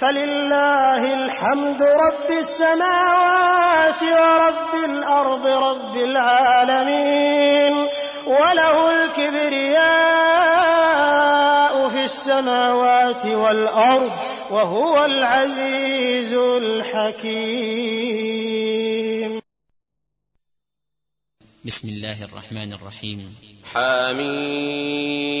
فلله الحمد رب السماوات ورب الأرض رب العالمين وله الكبرياء في السماوات والأرض وهو العزيز الحكيم بسم الله الرحمن الرحيم. حامين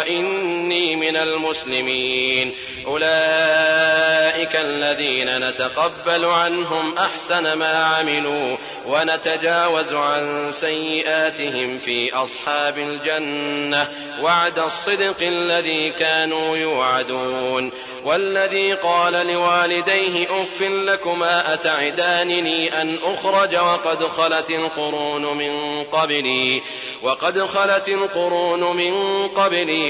وإني من المسلمين أولئك الذين نتقبل عنهم أحسن ما عملوا ونتجاوز عن سيئاتهم في أصحاب الجنة وعد الصدق الذي كانوا يوعدون والذي قال لوالديه أف لكما أتعدانني أن أخرج وقد خلت القرون من قبلي وقد خلت القرون من قبلي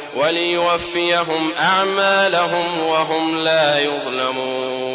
وليوفيهم أعمالهم وهم لا يظلمون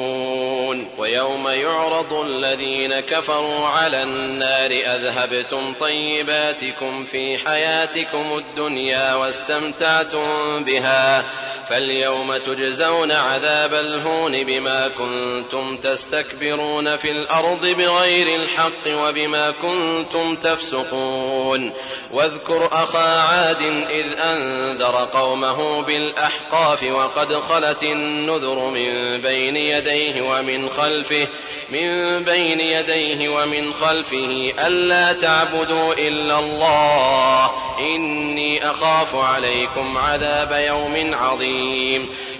ويوم يعرض الذين كفروا على النار أذهبتم طيباتكم في حياتكم الدنيا واستمتعتم بها فاليوم تجزون عذاب الهون بما كنتم تستكبرون في الأرض بغير الحق وبما كنتم تفسقون. واذكر أخا عاد إذ أنذر قومه بالأحقاف وقد خلت النذر من بين يديه ومن خلفه من بين يديه ومن خلفه ألا تعبدوا إلا الله إني أخاف عليكم عذاب يوم عظيم.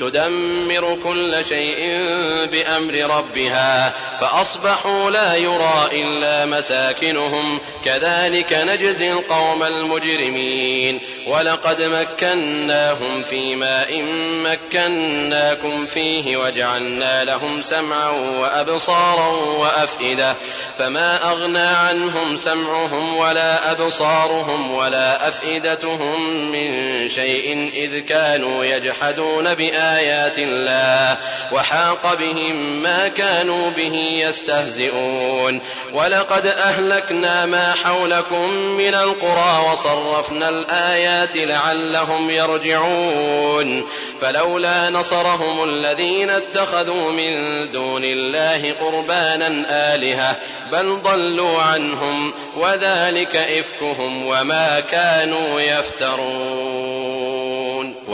تدمر كل شيء بأمر ربها فأصبحوا لا يرى إلا مساكنهم كذلك نجزي القوم المجرمين ولقد مكناهم في ماء مكناكم فيه وجعلنا لهم سمعا وأبصارا وأفئدة فما أغنى عنهم سمعهم ولا أبصارهم ولا أفئدتهم من شيء إذ كانوا يجحدون بآ آيات الله وحاق بهم ما كانوا به يستهزئون ولقد أهلكنا ما حولكم من القرى وصرفنا الآيات لعلهم يرجعون فلولا نصرهم الذين اتخذوا من دون الله قربانا آلهة بل ضلوا عنهم وذلك إفكهم وما كانوا يفترون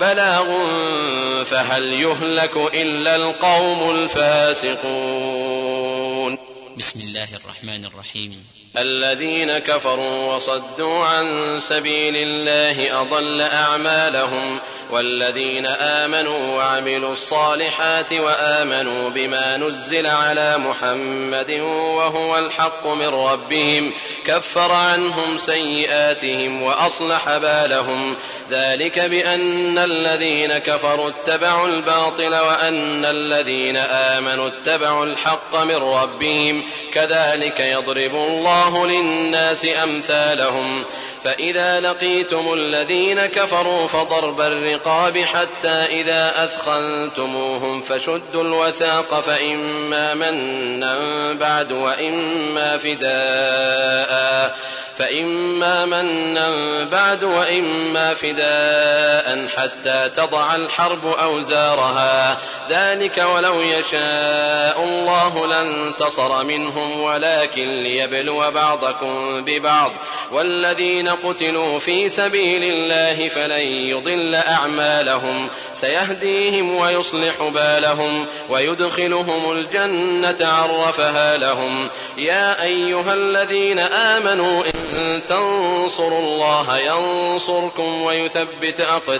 بلاغ فهل يهلك إلا القوم الفاسقون بسم الله الرحمن الرحيم. الذين كفروا وصدوا عن سبيل الله أضل أعمالهم والذين آمنوا وعملوا الصالحات وآمنوا بما نزل على محمد وهو الحق من ربهم كفر عنهم سيئاتهم وأصلح بالهم. ذلك بأن الذين كفروا اتبعوا الباطل وأن الذين آمنوا اتبعوا الحق من ربهم كذلك يضرب الله للناس أمثالهم فإذا لقيتم الذين كفروا فضرب الرقاب حتى إذا أثخنتموهم فشدوا الوثاق فإما منا بعد وإما فداء فإما منا بعد وإما فداء. حتى تضع الحرب أوزارها. ذلك ولو يشاء الله لانتصر منهم ولكن ليبلو بعضكم ببعض. والذين قتلوا في سبيل الله فلن يضل أعمالهم. سيهديهم ويصلح بالهم ويدخلهم الجنة عرفها لهم. يا أيها الذين آمنوا إن تنصروا الله ينصركم ويثبت أقدامكم.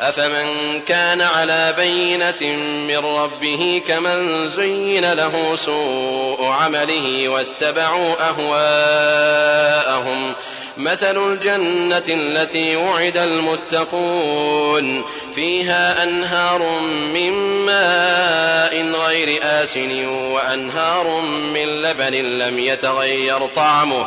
أفمن كان على بينة من ربه كمن زين له سوء عمله واتبعوا أهواءهم. مثل الجنة التي وعد المتقون. فيها أنهار من ماء غير آسن وأنهار من لبن لم يتغير طعمه.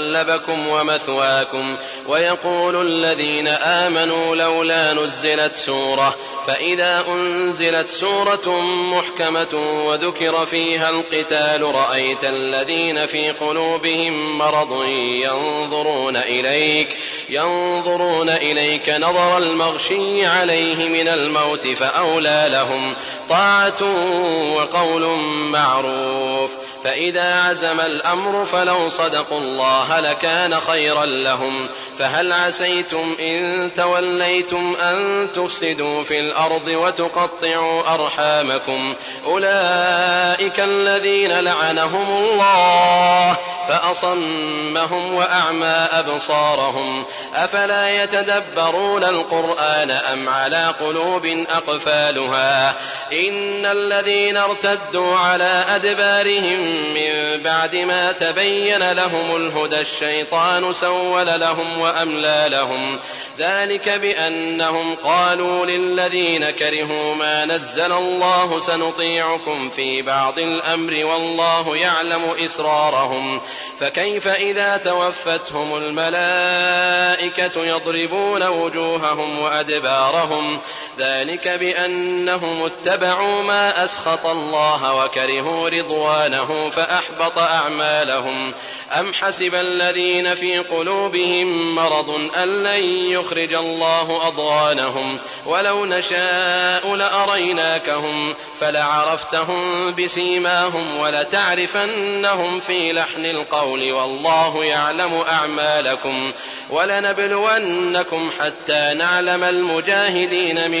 متغلبكم ومثواكم ويقول الذين آمنوا لولا نزلت سورة فإذا أنزلت سورة محكمة وذكر فيها القتال رأيت الذين في قلوبهم مرض ينظرون إليك ينظرون إليك نظر المغشي عليه من الموت فأولى لهم طاعة وقول معروف فإذا عزم الأمر فلو صدقوا الله الله لكان خيرا لهم. فهل عسيتم إن توليتم أن تفسدوا في الأرض وتقطعوا أرحامكم؟ أولئك الذين لعنهم الله فأصمهم وأعمى أبصارهم. أفلا يتدبرون القرآن أم على قلوب أقفالها؟ إن الذين ارتدوا على أدبارهم من بعد ما تبين لهم الهدى وقعد الشيطان سول لهم وأملى لهم ذلك بأنهم قالوا للذين كرهوا ما نزل الله سنطيعكم في بعض الأمر والله يعلم إسرارهم فكيف إذا توفتهم الملائكة يضربون وجوههم وأدبارهم ذلك بأنهم اتبعوا ما أسخط الله وكرهوا رضوانه فأحبط أعمالهم. أم حسب الذين في قلوبهم مرض أن لن يخرج الله أضغانهم؟ ولو نشاء لأريناكهم فلعرفتهم بسيماهم ولتعرفنهم في لحن القول والله يعلم أعمالكم. ولنبلونكم حتى نعلم المجاهدين من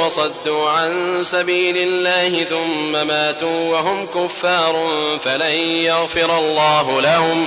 وصدوا عن سبيل الله ثم ماتوا وهم كفار فلن يغفر الله لهم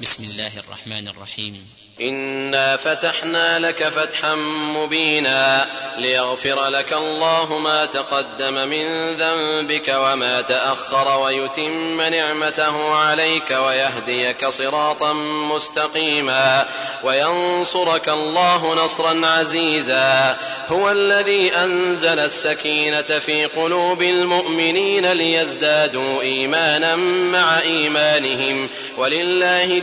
بسم الله الرحمن الرحيم. إنا فتحنا لك فتحا مبينا ليغفر لك الله ما تقدم من ذنبك وما تأخر ويتم نعمته عليك ويهديك صراطا مستقيما وينصرك الله نصرا عزيزا. هو الذي أنزل السكينة في قلوب المؤمنين ليزدادوا إيمانا مع إيمانهم. ولله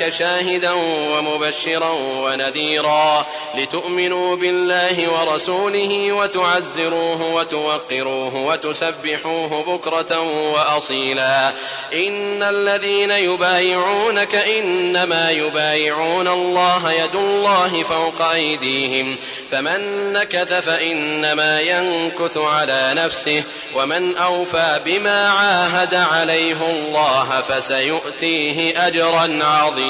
ذلك شاهدا ومبشرا ونذيرا لتؤمنوا بالله ورسوله وتعزروه وتوقروه وتسبحوه بكرة وأصيلا. إن الذين يبايعونك إنما يبايعون الله يد الله فوق أيديهم. فمن نكث فإنما ينكث على نفسه. ومن أوفى بما عاهد عليه الله فسيؤتيه أجرا عظيما.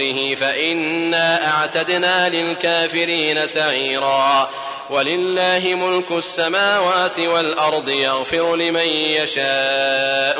قوله فإنا أعتدنا للكافرين سعيرا. ولله ملك السماوات والأرض يغفر لمن يشاء.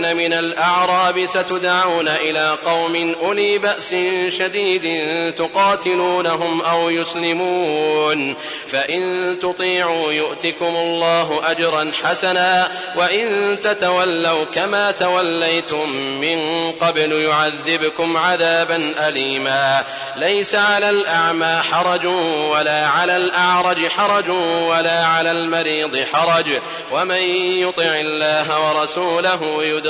الذين من الأعراب ستدعون إلى قوم أولي بأس شديد تقاتلونهم أو يسلمون. فإن تطيعوا يؤتكم الله أجرا حسنا وإن تتولوا كما توليتم من قبل يعذبكم عذابا أليما. ليس على الأعمى حرج ولا على الأعرج حرج ولا على المريض حرج. ومن يطع الله ورسوله يدخل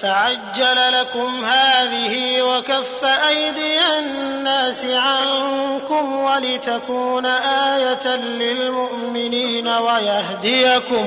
فعجل لكم هذه وكف أيدي الناس عنكم ولتكون آية للمؤمنين ويهديكم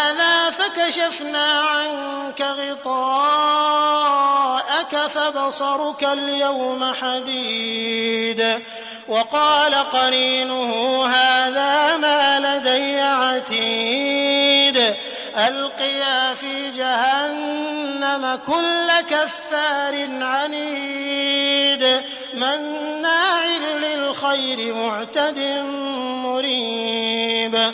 فكشفنا عنك غطاءك فبصرك اليوم حديد وقال قرينه هذا ما لدي عتيد ألقيا في جهنم كل كفار عنيد مناع للخير معتد مريب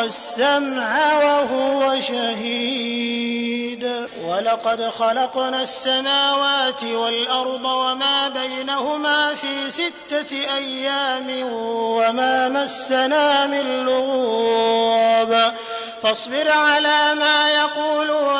والسمع وهو شهيد ولقد خلقنا السماوات والأرض وما بينهما في ستة أيام وما مسنا من لغوب فاصبر على ما يقولون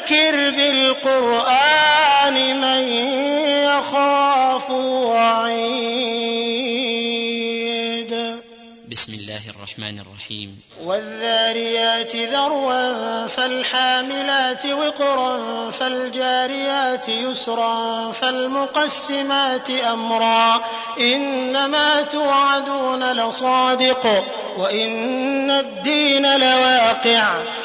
فَذَكِّرْ بِالْقُرْآنِ مَن يَخَافُ وَعِيدِ. بسم الله الرحمن الرحيم. والذاريات ذروا فالحاملات وقرا فالجاريات يسرا فالمقسمات أمرا. إنما توعدون لصادق وإن الدين لواقع.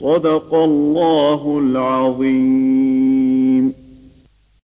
صدق الله العظيم.